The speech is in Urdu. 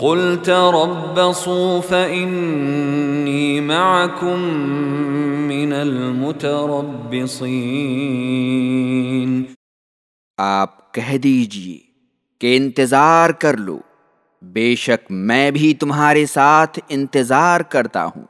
قل تربصوا فإني معكم من المتربصين. آپ کہہ دیجیے کہ انتظار کر لو، بے شک میں بھی تمہارے ساتھ انتظار کرتا ہوں۔